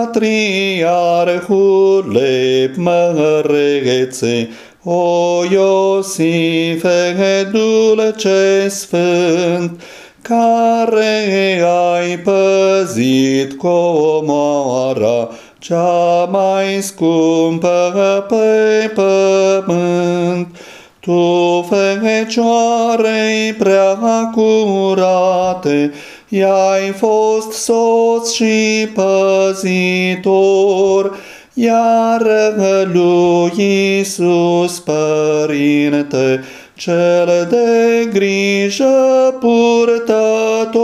patriarhule mărețe, o Iosife dulce sfânt, care ai păzit comoara cea mai scumpă pe pământ. Tu, Fecioarei prea curate, i-ai fost soț și păzitor, iar lui Iisus, Părinte, cel de grijă purtător,